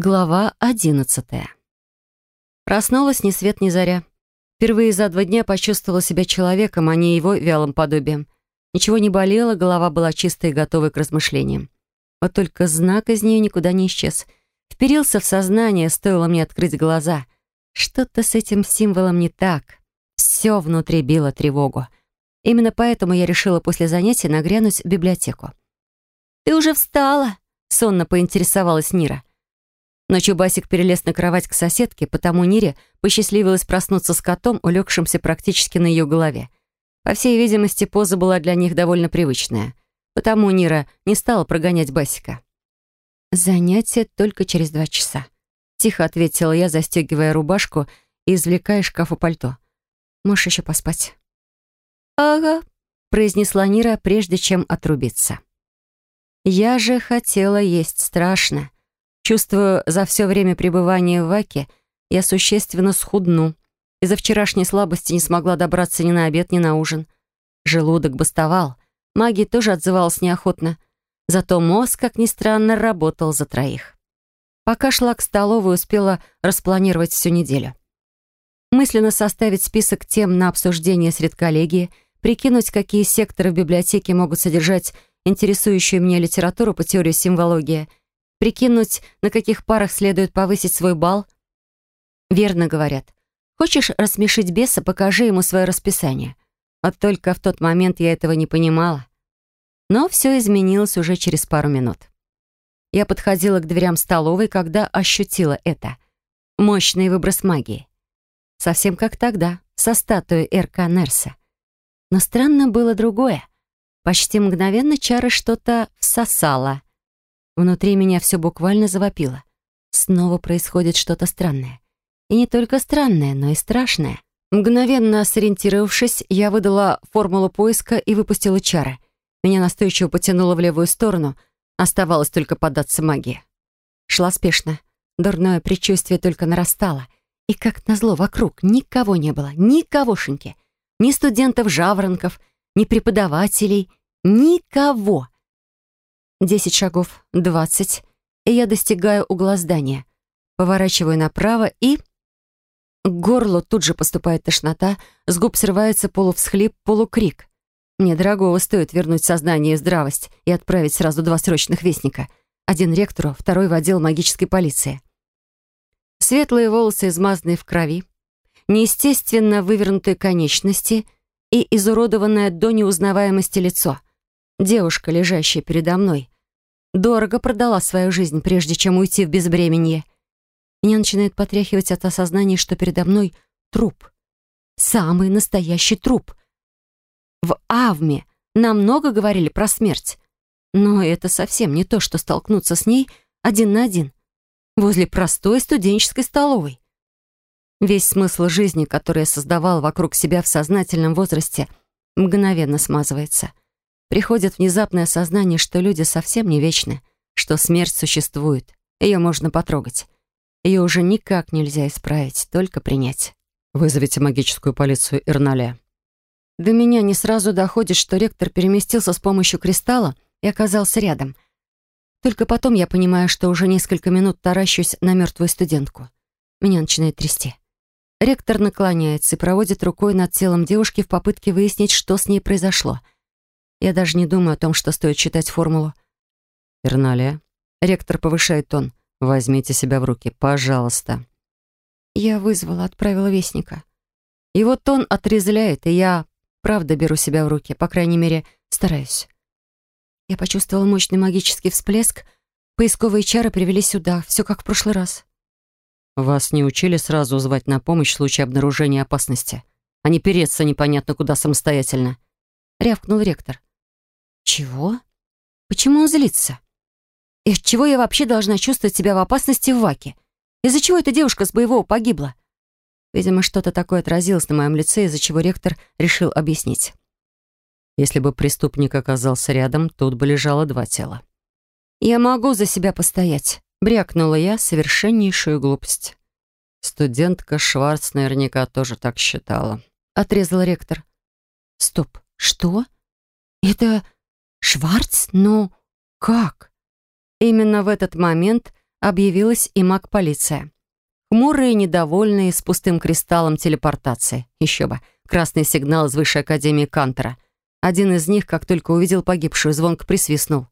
Глава одиннадцатая. Проснулась ни свет ни заря. Впервые за два дня почувствовала себя человеком, а не его вялым подобием. Ничего не болело, голова была чистой и готовой к размышлениям. Вот только знак из нее никуда не исчез. Вперился в сознание, стоило мне открыть глаза. Что-то с этим символом не так. Все внутри било тревогу. Именно поэтому я решила после занятия нагрянуть в библиотеку. «Ты уже встала?» — сонно поинтересовалась Нира. Ночью Басик перелез на кровать к соседке, потому Нире посчастливилось проснуться с котом, улегшимся практически на ее голове. По всей видимости, поза была для них довольно привычная. Потому Нира не стала прогонять Басика. «Занятие только через два часа», — тихо ответила я, застегивая рубашку и извлекая из шкафа пальто. «Можешь еще поспать?» «Ага», — произнесла Нира, прежде чем отрубиться. «Я же хотела есть страшно». Чувствую, за все время пребывания в Ваке я существенно схудну. Из-за вчерашней слабости не смогла добраться ни на обед, ни на ужин. Желудок бастовал. Магия тоже отзывалась неохотно. Зато мозг, как ни странно, работал за троих. Пока шла к столовой, успела распланировать всю неделю. Мысленно составить список тем на обсуждение среди коллегии, прикинуть, какие секторы в библиотеке могут содержать интересующую меня литературу по теории символогии — Прикинуть, на каких парах следует повысить свой балл? Верно говорят. Хочешь рассмешить беса, покажи ему свое расписание. Вот только в тот момент я этого не понимала. Но все изменилось уже через пару минут. Я подходила к дверям столовой, когда ощутила это. Мощный выброс магии. Совсем как тогда, со статуей Эрка Нерса. Но странно было другое. Почти мгновенно чары что-то всосала. Внутри меня все буквально завопило. Снова происходит что-то странное. И не только странное, но и страшное. Мгновенно сориентировавшись, я выдала формулу поиска и выпустила чары. Меня настойчиво потянуло в левую сторону. Оставалось только поддаться магии. Шла спешно. Дурное предчувствие только нарастало. И как назло, вокруг никого не было, никогошеньки. Ни студентов-жаворонков, ни преподавателей, никого. Десять шагов, двадцать, и я достигаю угла здания. Поворачиваю направо и... К горлу тут же поступает тошнота, с губ срывается полувсхлип, полукрик. Мне дорогого стоит вернуть сознание и здравость и отправить сразу два срочных вестника. Один ректору, второй в отдел магической полиции. Светлые волосы, измазанные в крови, неестественно вывернутые конечности и изуродованное до неузнаваемости лицо — Девушка, лежащая передо мной, дорого продала свою жизнь, прежде чем уйти в безбременье. Меня начинает потряхивать от осознания, что передо мной труп. Самый настоящий труп. В Авме нам много говорили про смерть. Но это совсем не то, что столкнуться с ней один на один. Возле простой студенческой столовой. Весь смысл жизни, который я создавал вокруг себя в сознательном возрасте, мгновенно смазывается — Приходит внезапное осознание, что люди совсем не вечны, что смерть существует, ее можно потрогать. Ее уже никак нельзя исправить, только принять. «Вызовите магическую полицию Ирналя». До меня не сразу доходит, что ректор переместился с помощью кристалла и оказался рядом. Только потом я понимаю, что уже несколько минут таращусь на мертвую студентку. Меня начинает трясти. Ректор наклоняется и проводит рукой над телом девушки в попытке выяснить, что с ней произошло — я даже не думаю о том, что стоит читать формулу. «Ирналия». Ректор повышает тон. «Возьмите себя в руки, пожалуйста». Я вызвала, отправила вестника. Его тон отрезвляет, и я правда беру себя в руки, по крайней мере, стараюсь. Я почувствовала мощный магический всплеск. Поисковые чары привели сюда, все как в прошлый раз. Вас не учили сразу звать на помощь в случае обнаружения опасности, а не переться непонятно куда самостоятельно? Рявкнул ректор. Чего? Почему он злится? И с чего я вообще должна чувствовать себя в опасности в Ваке? Из-за чего эта девушка с боевого погибла? Видимо, что-то такое отразилось на моем лице, из-за чего ректор решил объяснить. Если бы преступник оказался рядом, тут бы лежало два тела. «Я могу за себя постоять», — брякнула я совершеннейшую глупость. Студентка Шварц наверняка тоже так считала. Отрезал ректор. «Стоп, что? Это Шварц? Но как? Именно в этот момент объявилась и маг-полиция. Хмурые, недовольные, с пустым кристаллом телепортации. Еще бы, красный сигнал из Высшей Академии Кантера. Один из них, как только увидел погибшую, звонко присвистнул.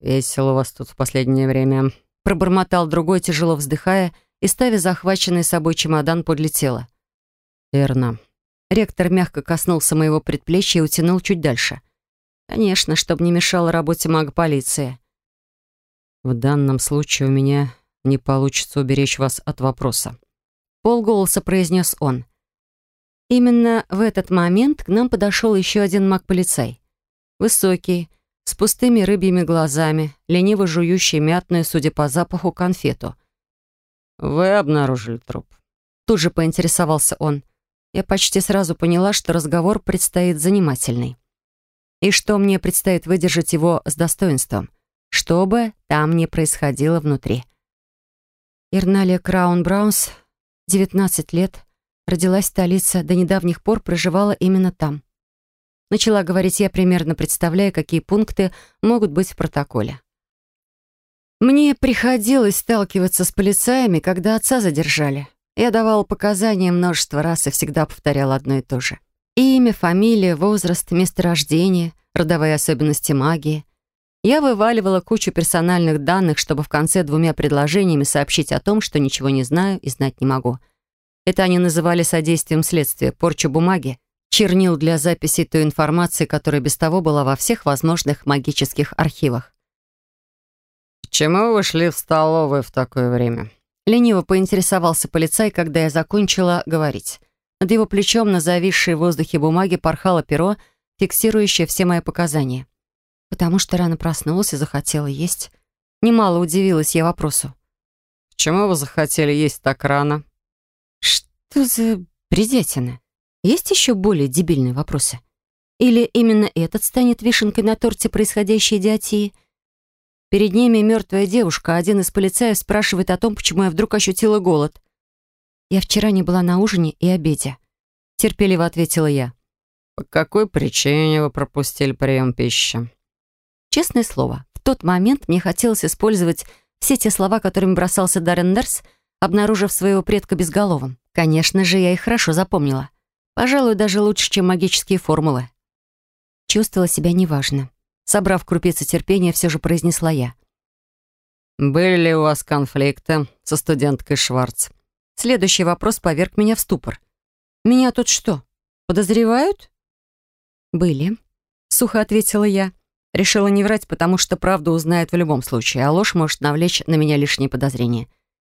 «Весело у вас тут в последнее время», — пробормотал другой, тяжело вздыхая, и, ставя захваченный собой чемодан, подлетела. «Верно». Ректор мягко коснулся моего предплечья и утянул чуть дальше. Конечно, чтобы не мешало работе мага-полиции. «В данном случае у меня не получится уберечь вас от вопроса. Полголоса произнес он. Именно в этот момент к нам подошел еще один маг-полицай. Высокий, с пустыми рыбьими глазами, лениво жующий мятную, судя по запаху, конфету. «Вы обнаружили труп?» Тут же поинтересовался он. Я почти сразу поняла, что разговор предстоит занимательный. И что мне предстоит выдержать его с достоинством, что бы там ни происходило внутри. Ирналия Краун Браунс, 19 лет, родилась в столице, до недавних пор проживала именно там. Начала говорить я, примерно представляя, какие пункты могут быть в протоколе. Мне приходилось сталкиваться с полицаями, когда отца задержали. Я давала показания множество раз и всегда повторяла одно и то же. Имя, фамилия, возраст, место рождения, родовые особенности магии — я вываливала кучу персональных данных, чтобы в конце двумя предложениями сообщить о том, что ничего не знаю и знать не могу. Это они называли содействием следствия, порчу бумаги, чернил для записи той информации, которая без того была во всех возможных магических архивах. «Почему вы шли в столовую в такое время?» Лениво поинтересовался полицай, когда я закончила говорить. Над его плечом на зависшей в воздухе бумаге порхало перо, фиксирующее все мои показания потому что рано проснулась и захотела есть. Немало удивилась я вопросу. «Почему вы захотели есть так рано?» «Что за бредятина? Есть еще более дебильные вопросы? Или именно этот станет вишенкой на торте происходящей идиотии?» Перед ними мертвая девушка, а один из полицаев спрашивает о том, почему я вдруг ощутила голод. «Я вчера не была на ужине и обеде», — терпеливо ответила я. «По какой причине вы пропустили прием пищи?» Честное слово, в тот момент мне хотелось использовать все те слова, которыми бросался Даррен Нерс, обнаружив своего предка безголовым. Конечно же, я их хорошо запомнила. Пожалуй, даже лучше, чем магические формулы. Чувствовала себя неважно. Собрав крупицы терпения, все же произнесла я. «Были ли у вас конфликты со студенткой Шварц?» Следующий вопрос поверг меня в ступор. «Меня тут что, подозревают?» «Были», — сухо ответила я. Решила не врать, потому что правду узнает в любом случае, а ложь может навлечь на меня лишние подозрения.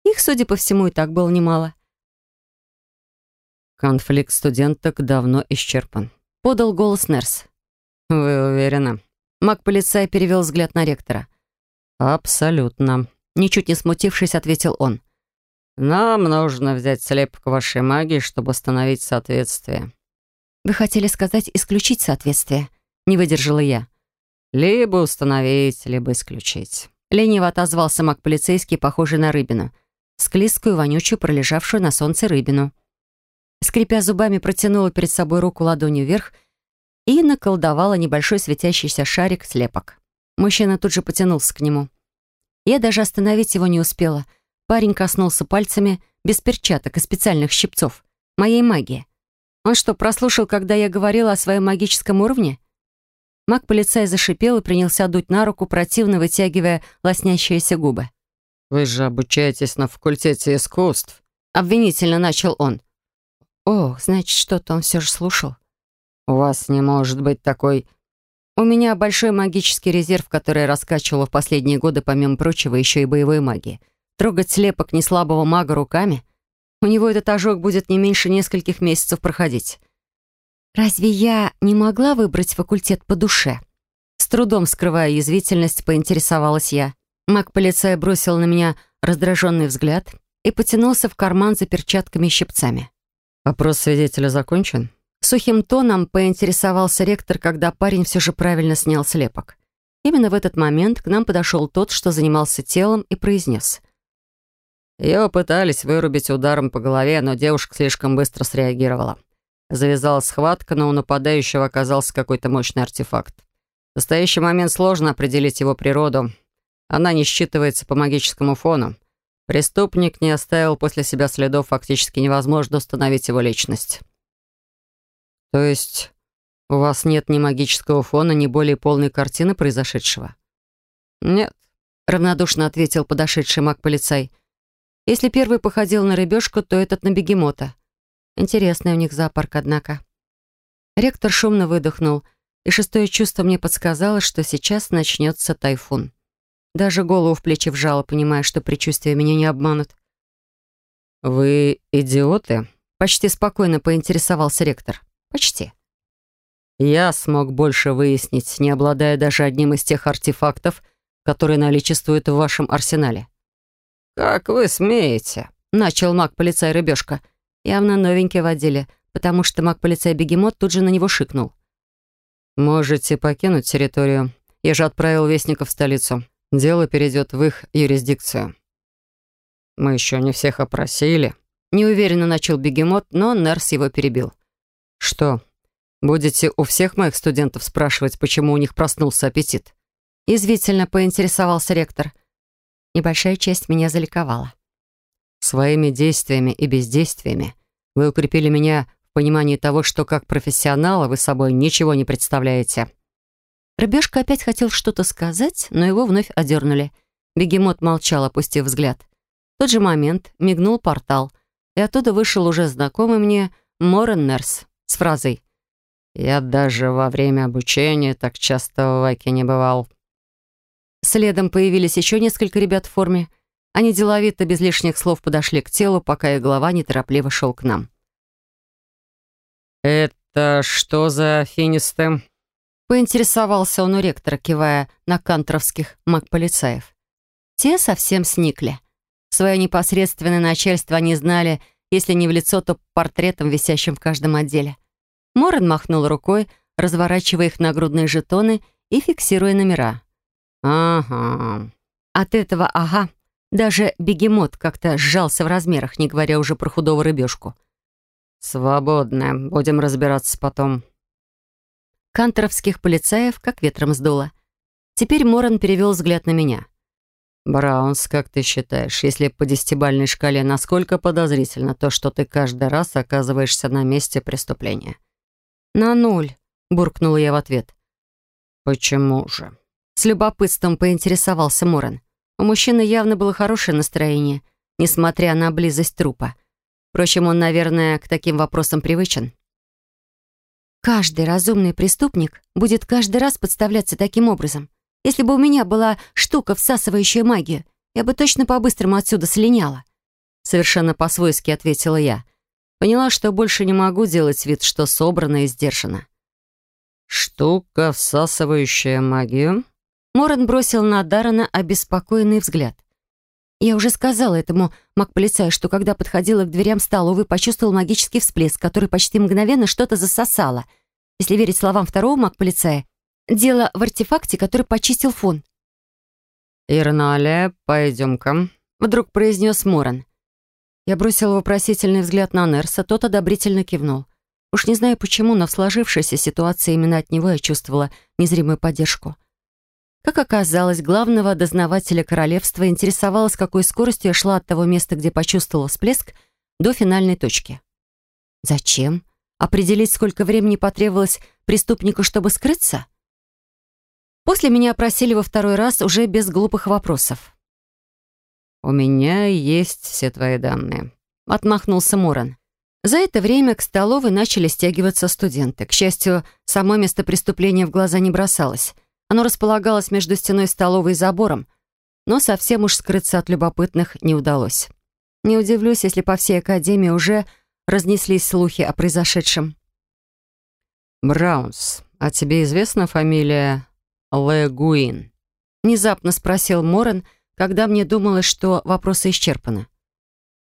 Их, судя по всему, и так было немало. «Конфликт студенток давно исчерпан», — подал голос Нерс. «Вы уверены?» Маг-полицай перевел взгляд на ректора. «Абсолютно», — ничуть не смутившись, ответил он. «Нам нужно взять слепок вашей магии, чтобы установить соответствие». «Вы хотели сказать исключить соответствие?» — не выдержала я. Либо установить, либо исключить. Лениво отозвался маг-полицейский, похожий на рыбину. Склизкую, вонючую, пролежавшую на солнце рыбину. Скрипя зубами, протянула перед собой руку ладонью вверх и наколдовала небольшой светящийся шарик слепок. Мужчина тут же потянулся к нему. Я даже остановить его не успела. Парень коснулся пальцами, без перчаток и специальных щипцов, моей магии. Он что, прослушал, когда я говорила о своем магическом уровне? Маг-полицай зашипел и принялся дуть на руку, противно вытягивая лоснящиеся губы. «Вы же обучаетесь на факультете искусств», — обвинительно начал он. «О, значит, что-то он все же слушал». «У вас не может быть такой...» «У меня большой магический резерв, который я раскачивала в последние годы, помимо прочего, еще и боевой магии. Трогать слепок неслабого мага руками? У него этот ожог будет не меньше нескольких месяцев проходить». «Разве я не могла выбрать факультет по душе?» С трудом скрывая язвительность, поинтересовалась я. Маг-полицай бросил на меня раздраженный взгляд и потянулся в карман за перчатками и щипцами. «Опрос свидетеля закончен?» Сухим тоном поинтересовался ректор, когда парень все же правильно снял слепок. Именно в этот момент к нам подошел тот, что занимался телом, и произнес. Ее пытались вырубить ударом по голове, но девушка слишком быстро среагировала. Завязалась схватка, но у нападающего оказался какой-то мощный артефакт. В настоящий момент сложно определить его природу. Она не считывается по магическому фону. Преступник не оставил после себя следов, фактически невозможно установить его личность. То есть у вас нет ни магического фона, ни более полной картины произошедшего? Нет, равнодушно ответил подошедший маг-полицай. Если первый походил на рыбешку, то этот на бегемота. Интересный у них зоопарк, однако. Ректор шумно выдохнул, и шестое чувство мне подсказало, что сейчас начнется тайфун. Даже голову в плечи вжала, понимая, что предчувствия меня не обманут. «Вы идиоты?» Почти спокойно поинтересовался ректор. Почти. Я смог больше выяснить, не обладая даже одним из тех артефактов, которые наличествуют в вашем арсенале. «Как вы смеете?» — начал маг-полицай Рыбешка. Явно новенький в отделе, потому что маг-полицай Бегемот тут же на него шикнул. «Можете покинуть территорию. Я же отправил вестников в столицу. Дело перейдет в их юрисдикцию». «Мы еще не всех опросили», — неуверенно начал Бегемот, но Нерс его перебил. «Что, будете у всех моих студентов спрашивать, почему у них проснулся аппетит?» Извительно поинтересовался ректор. Небольшая часть меня заликовала. «Своими действиями и бездействиями вы укрепили меня в понимании того, что как профессионала вы собой ничего не представляете». Рыбешка опять хотел что-то сказать, но его вновь одернули. Бегемот молчал, опустив взгляд. В тот же момент мигнул портал, и оттуда вышел уже знакомый мне Морен с фразой «Я даже во время обучения так часто в Ваке не бывал». Следом появились еще несколько ребят в форме. Они деловито, без лишних слов, подошли к телу, пока их голова неторопливо шел к нам. «Это что за финисты?» Поинтересовался он у ректора, кивая на канторовских маг-полицаев. Те совсем сникли. Свое непосредственное начальство они знали, если не в лицо, то портретом, висящим в каждом отделе. Морен махнул рукой, разворачивая их нагрудные жетоны и фиксируя номера. «Ага». От этого «ага» даже бегемот как-то сжался в размерах, не говоря уже про худого рыбешку. «Свободно. Будем разбираться потом». Канторовских полицаев как ветром сдуло. Теперь Моран перевел взгляд на меня. «Браунс, как ты считаешь, если по десятибальной шкале, насколько подозрительно то, что ты каждый раз оказываешься на месте преступления?» «На ноль», — буркнула я в ответ. «Почему же?» С любопытством поинтересовался Моран. У мужчины явно было хорошее настроение, несмотря на близость трупа. Впрочем, он, наверное, к таким вопросам привычен. Каждый разумный преступник будет каждый раз подставляться таким образом. Если бы у меня была штука, всасывающая магию, я бы точно по-быстрому отсюда слиняла. Совершенно по-свойски ответила я. Поняла, что больше не могу делать вид, что собрано и сдержано. «Штука, всасывающая магию?» Моран бросил на Даррена обеспокоенный взгляд. Я уже сказала этому маг-полицаю, что когда подходила к дверям столовой, почувствовал магический всплеск, который почти мгновенно что-то засосало. Если верить словам второго маг-полицая, дело в артефакте, который почистил фон. «Ирнале, пойдем-ка», — вдруг произнес Моран. Я бросил вопросительный взгляд на Нерса, тот одобрительно кивнул. Уж не знаю почему, но в сложившейся ситуации именно от него я чувствовала незримую поддержку. Как оказалось, главного дознавателя королевства интересовало, с какой скоростью я шла от того места, где почувствовала всплеск, до финальной точки. Зачем? Определить, сколько времени потребовалось преступнику, чтобы скрыться? После меня опросили во второй раз уже без глупых вопросов. «У меня есть все твои данные», — отмахнулся Моран. За это время к столовой начали стягиваться студенты. К счастью, само место преступления в глаза не бросалось. Оно располагалось между стеной столовой и забором, но совсем уж скрыться от любопытных не удалось. Не удивлюсь, если по всей академии уже разнеслись слухи о произошедшем. «Браунс, а тебе известна фамилия Легуин?» Внезапно спросил Моран, когда мне думалось, что вопросы исчерпаны.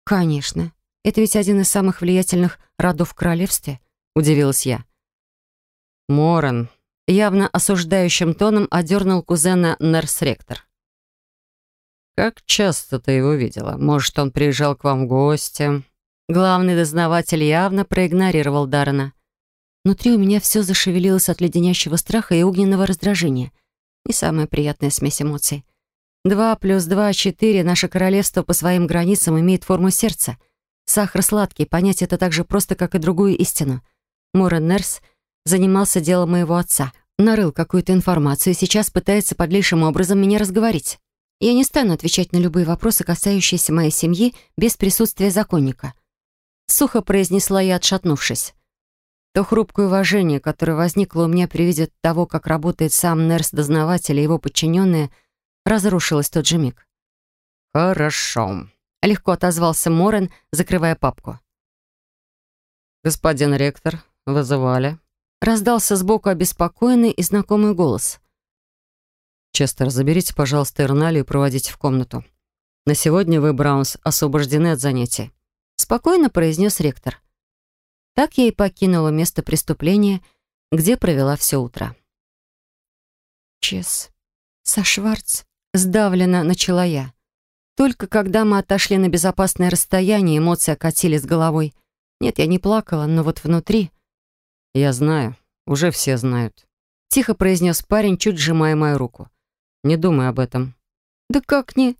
«Конечно. Это ведь один из самых влиятельных родов в королевстве», — удивилась я. «Моран, явно осуждающим тоном одернул кузена Нерс-ректор. «Как часто ты его видела? Может, он приезжал к вам в гости?» Главный дознаватель явно проигнорировал Даррена. Внутри у меня все зашевелилось от леденящего страха и огненного раздражения. Не самая приятная смесь эмоций. Два плюс два — четыре. Наше королевство по своим границам имеет форму сердца. Сахар сладкий, понять это так же просто, как и другую истину. Морен Нерс занимался делом моего отца. Нарыл какую-то информацию и сейчас пытается подлейшим образом меня разговорить. Я не стану отвечать на любые вопросы, касающиеся моей семьи, без присутствия законника. Сухо произнесла я, отшатнувшись. То хрупкое уважение, которое возникло у меня при виде того, как работает сам Нерс-дознаватель и его подчиненные, разрушилось в тот же миг. «Хорошо», — легко отозвался Морен, закрывая папку. «Господин ректор, вызывали?» Раздался сбоку обеспокоенный и знакомый голос. «Честер, заберите, пожалуйста, Эрналию и проводите в комнату. На сегодня вы, Браунс, освобождены от занятий», — спокойно произнес ректор. Так я и покинула место преступления, где провела все утро. «Чес, со Шварц», — сдавленно начала я. Только когда мы отошли на безопасное расстояние, эмоции окатили с головой. Нет, я не плакала, но вот внутри... «Я знаю, уже все знают», — тихо произнес парень, чуть сжимая мою руку. «Не думай об этом». «Да как не...»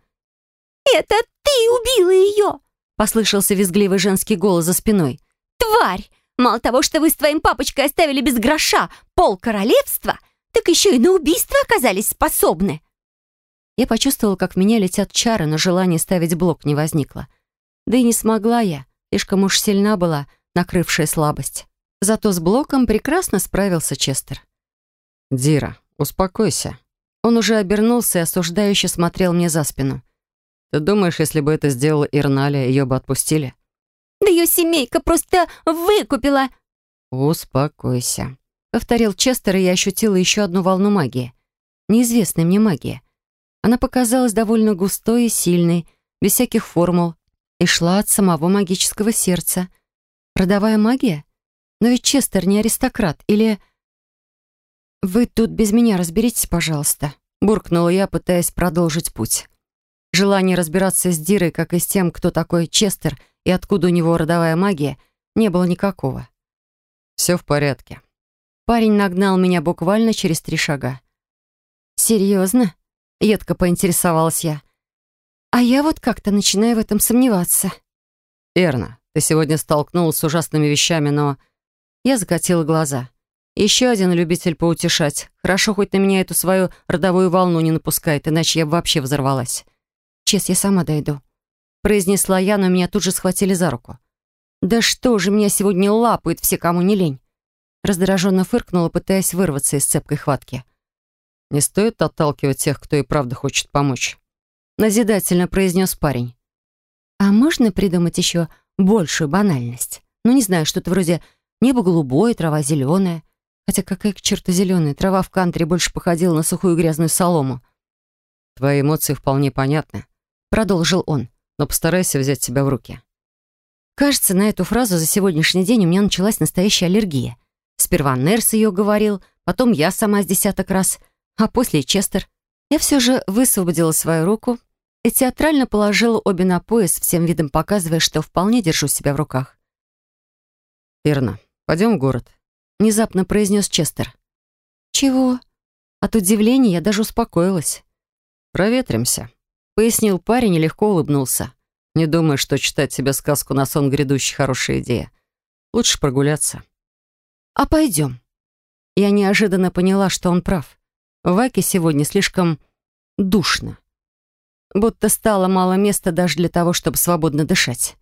«Это ты убила ее!» — послышался визгливый женский голос за спиной. «Тварь! Мало того, что вы с твоим папочкой оставили без гроша пол королевства, так еще и на убийство оказались способны!» Я почувствовала, как в меня летят чары, но желание ставить блок не возникло. Да и не смогла я, слишком уж сильна была накрывшая слабость. Зато с блоком прекрасно справился Честер. «Дира, успокойся». Он уже обернулся и осуждающе смотрел мне за спину. «Ты думаешь, если бы это сделала Ирналия, ее бы отпустили?» «Да ее семейка просто выкупила!» «Успокойся», — повторил Честер, и я ощутила еще одну волну магии. Неизвестной мне магии. Она показалась довольно густой и сильной, без всяких формул, и шла от самого магического сердца. Родовая магия? Но ведь Честер не аристократ, или... «Вы тут без меня разберитесь, пожалуйста», — буркнула я, пытаясь продолжить путь. Желание разбираться с Дирой, как и с тем, кто такой Честер и откуда у него родовая магия, не было никакого. «Все в порядке». Парень нагнал меня буквально через три шага. «Серьезно?» — едко поинтересовалась я. «А я вот как-то начинаю в этом сомневаться». «Верно. Ты сегодня столкнулась с ужасными вещами, но...» Я закатила глаза. Еще один любитель поутешать. Хорошо, хоть на меня эту свою родовую волну не напускает, иначе я бы вообще взорвалась. «Чес, я сама дойду», — произнесла я, но меня тут же схватили за руку. «Да что же меня сегодня лапают все, кому не лень?» Раздраженно фыркнула, пытаясь вырваться из цепкой хватки. Не стоит отталкивать тех, кто и правда хочет помочь. Назидательно произнес парень. А можно придумать еще большую банальность? Ну, не знаю, что-то вроде небо голубое, трава зеленая. Хотя какая к черту зеленая? Трава в кантре больше походила на сухую грязную солому. Твои эмоции вполне понятны. Продолжил он. Но постарайся взять себя в руки. Кажется, на эту фразу за сегодняшний день у меня началась настоящая аллергия. Сперва Нерс ее говорил, потом я сама с десяток раз — а после Честер. Я все же высвободила свою руку и театрально положила обе на пояс, всем видом показывая, что вполне держу себя в руках. «Верно. Пойдем в город», — внезапно произнес Честер. «Чего?» От удивления я даже успокоилась. «Проветримся», — пояснил парень и легко улыбнулся. «Не думаю, что читать себе сказку на сон грядущий хорошая идея. Лучше прогуляться». «А пойдем». Я неожиданно поняла, что он прав. В Ваке сегодня слишком душно. Будто стало мало места даже для того, чтобы свободно дышать.